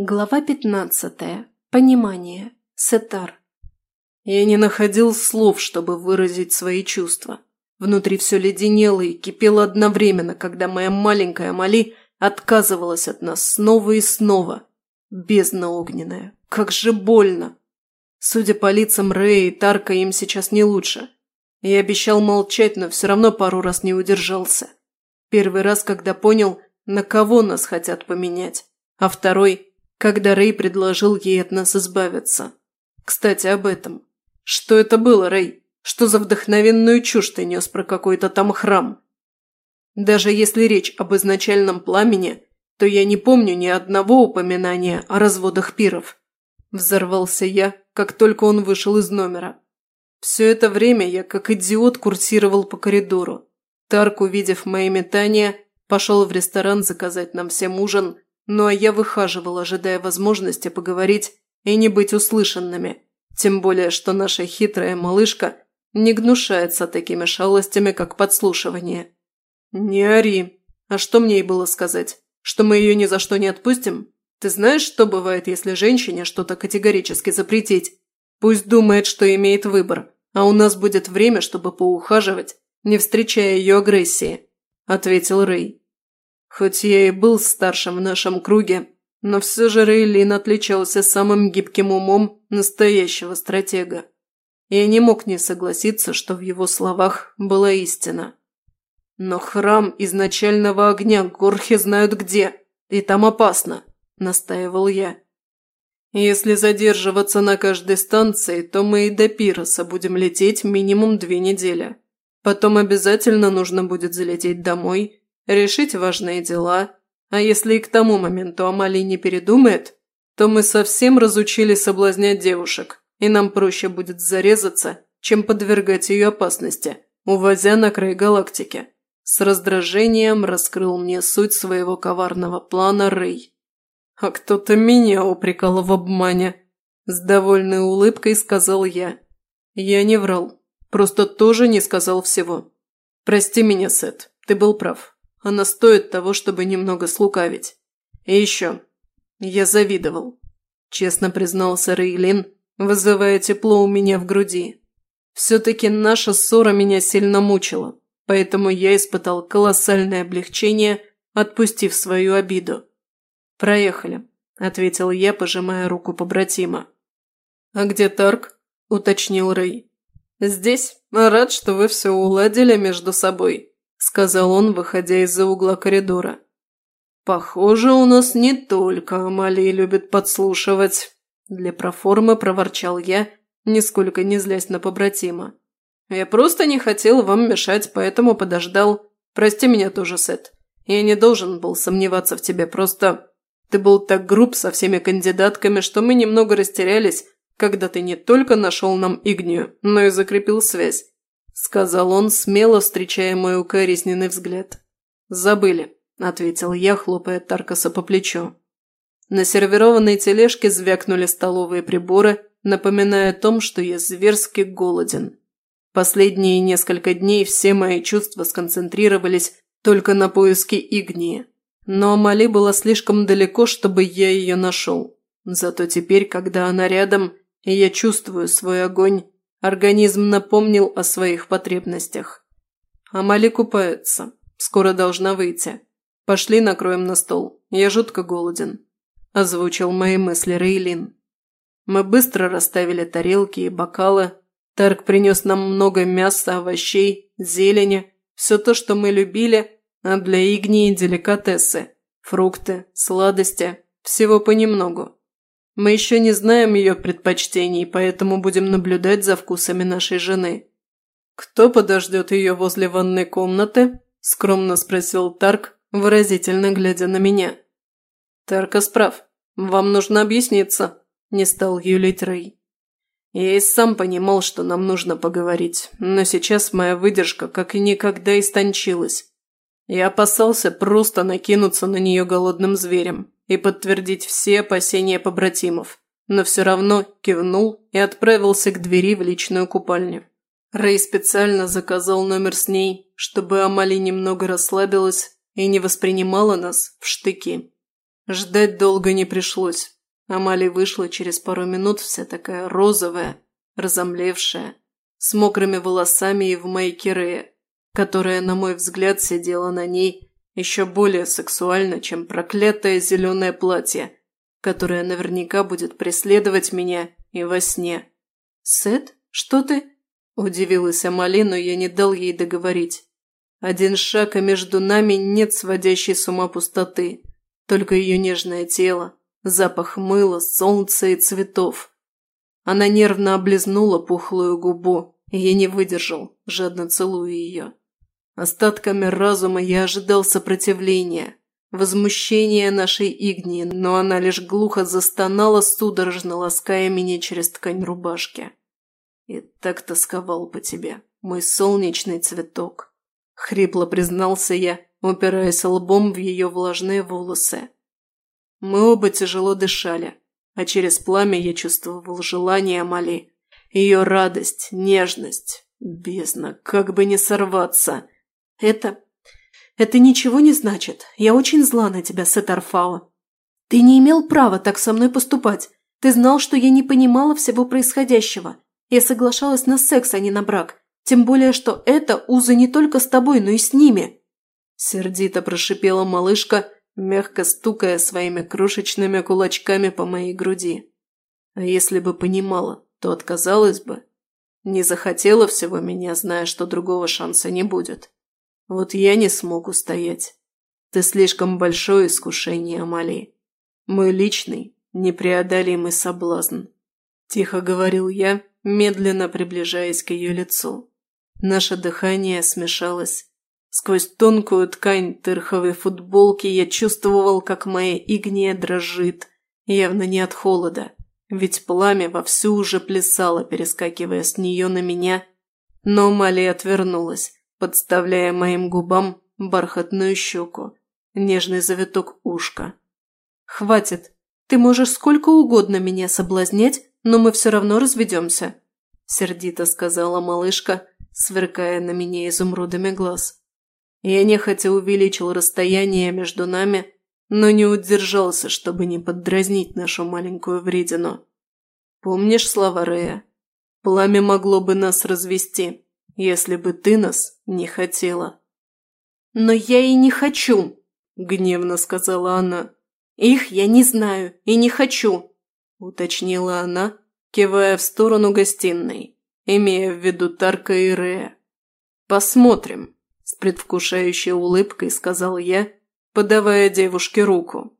Глава пятнадцатая. Понимание. Сетар. Я не находил слов, чтобы выразить свои чувства. Внутри все леденело и кипело одновременно, когда моя маленькая Мали отказывалась от нас снова и снова. Бездна огненная. Как же больно. Судя по лицам Рэя и Тарка, им сейчас не лучше. Я обещал молчать, но все равно пару раз не удержался. Первый раз, когда понял, на кого нас хотят поменять, а второй – когда Рэй предложил ей от нас избавиться. Кстати, об этом. Что это было, Рэй? Что за вдохновенную чушь ты нес про какой-то там храм? Даже если речь об изначальном пламени, то я не помню ни одного упоминания о разводах пиров. Взорвался я, как только он вышел из номера. Все это время я, как идиот, курсировал по коридору. Тарк, увидев мои метания, пошел в ресторан заказать нам всем ужин ну а я выхаживал, ожидая возможности поговорить и не быть услышанными. Тем более, что наша хитрая малышка не гнушается такими шалостями, как подслушивание. «Не ори. А что мне ей было сказать? Что мы ее ни за что не отпустим? Ты знаешь, что бывает, если женщине что-то категорически запретить? Пусть думает, что имеет выбор, а у нас будет время, чтобы поухаживать, не встречая ее агрессии», – ответил Рэй. Хоть я и был старшим в нашем круге, но все же Рейлин отличался самым гибким умом настоящего стратега. Я не мог не согласиться, что в его словах была истина. «Но храм изначального огня горхи знают где, и там опасно», – настаивал я. «Если задерживаться на каждой станции, то мы и до Пироса будем лететь минимум две недели. Потом обязательно нужно будет залететь домой решить важные дела, а если и к тому моменту Амалий не передумает, то мы совсем разучили соблазнять девушек, и нам проще будет зарезаться, чем подвергать ее опасности, увозя на край галактики. С раздражением раскрыл мне суть своего коварного плана Рэй. «А кто-то меня упрекал в обмане», – с довольной улыбкой сказал я. Я не врал, просто тоже не сказал всего. «Прости меня, Сет, ты был прав. Она стоит того, чтобы немного слукавить. И еще. Я завидовал. Честно признался Рейлин, вызывая тепло у меня в груди. Все-таки наша ссора меня сильно мучила, поэтому я испытал колоссальное облегчение, отпустив свою обиду. «Проехали», – ответил я, пожимая руку побратима. «А где Тарк?» – уточнил Рэй. «Здесь. Рад, что вы все уладили между собой», – сказал он, выходя из-за угла коридора. «Похоже, у нас не только Амалии любит подслушивать», – для проформы проворчал я, нисколько не злясь на побратима. «Я просто не хотел вам мешать, поэтому подождал. Прости меня тоже, Сет. Я не должен был сомневаться в тебе, просто ты был так груб со всеми кандидатками, что мы немного растерялись, когда ты не только нашел нам Игнию, но и закрепил связь. – сказал он, смело встречая мой укоризненный взгляд. «Забыли», – ответил я, хлопая Таркаса по плечу. На сервированной тележке звякнули столовые приборы, напоминая о том, что я зверски голоден. Последние несколько дней все мои чувства сконцентрировались только на поиске Игнии. Но Амали была слишком далеко, чтобы я ее нашел. Зато теперь, когда она рядом, я чувствую свой огонь, Организм напомнил о своих потребностях. Амали купается. Скоро должна выйти. Пошли накроем на стол. Я жутко голоден. Озвучил мои мысли Рейлин. Мы быстро расставили тарелки и бокалы. Тарк принес нам много мяса, овощей, зелени. Все то, что мы любили, а для Игнии деликатесы. Фрукты, сладости. Всего понемногу. Мы еще не знаем ее предпочтений, поэтому будем наблюдать за вкусами нашей жены. «Кто подождет ее возле ванной комнаты?» – скромно спросил Тарк, выразительно глядя на меня. «Тарка справ. Вам нужно объясниться», – не стал юлить Рэй. Я и сам понимал, что нам нужно поговорить, но сейчас моя выдержка как и никогда истончилась. Я опасался просто накинуться на нее голодным зверем и подтвердить все опасения побратимов, но все равно кивнул и отправился к двери в личную купальню. Рэй специально заказал номер с ней, чтобы Амали немного расслабилась и не воспринимала нас в штыки. Ждать долго не пришлось. Амали вышла через пару минут вся такая розовая, разомлевшая, с мокрыми волосами и в майке Рея, которая, на мой взгляд, сидела на ней еще более сексуально, чем проклятое зеленое платье, которое наверняка будет преследовать меня и во сне. «Сет, что ты?» – удивилась Амали, но я не дал ей договорить. Один шаг, и между нами нет сводящей с ума пустоты, только ее нежное тело, запах мыла, солнца и цветов. Она нервно облизнула пухлую губу, и я не выдержал, жадно целуя ее. Остатками разума я ожидал сопротивления, возмущения нашей Игнии, но она лишь глухо застонала, судорожно лаская меня через ткань рубашки. «И так тосковал по тебе, мой солнечный цветок», — хрипло признался я, упираясь лбом в ее влажные волосы. Мы оба тяжело дышали, а через пламя я чувствовал желание Амали, ее радость, нежность. Бездна, как бы не сорваться. Это... это ничего не значит. Я очень зла на тебя, Сетарфао. Ты не имел права так со мной поступать. Ты знал, что я не понимала всего происходящего. Я соглашалась на секс, а не на брак. Тем более, что это узы не только с тобой, но и с ними. Сердито прошипела малышка, мягко стукая своими крошечными кулачками по моей груди. А если бы понимала, то отказалась бы. Не захотела всего меня, зная, что другого шанса не будет. Вот я не смог устоять. Ты слишком большое искушение, Амали. Мой личный, непреодолимый соблазн. Тихо говорил я, медленно приближаясь к ее лицу. Наше дыхание смешалось. Сквозь тонкую ткань тырховой футболки я чувствовал, как моя игния дрожит, явно не от холода, ведь пламя вовсю уже плясало, перескакивая с нее на меня. Но Мали отвернулась, подставляя моим губам бархатную щеку, нежный завиток ушка. «Хватит. Ты можешь сколько угодно меня соблазнять, но мы все равно разведемся», – сердито сказала малышка, сверкая на меня изумрудами глаз. Я нехотя увеличил расстояние между нами, но не удержался, чтобы не поддразнить нашу маленькую вредину. Помнишь слова Рея? Пламя могло бы нас развести, если бы ты нас не хотела. «Но я и не хочу!» – гневно сказала она. «Их я не знаю и не хочу!» – уточнила она, кивая в сторону гостиной, имея в виду Тарка и Рея. «Посмотрим», – с предвкушающей улыбкой сказал я, подавая девушке руку.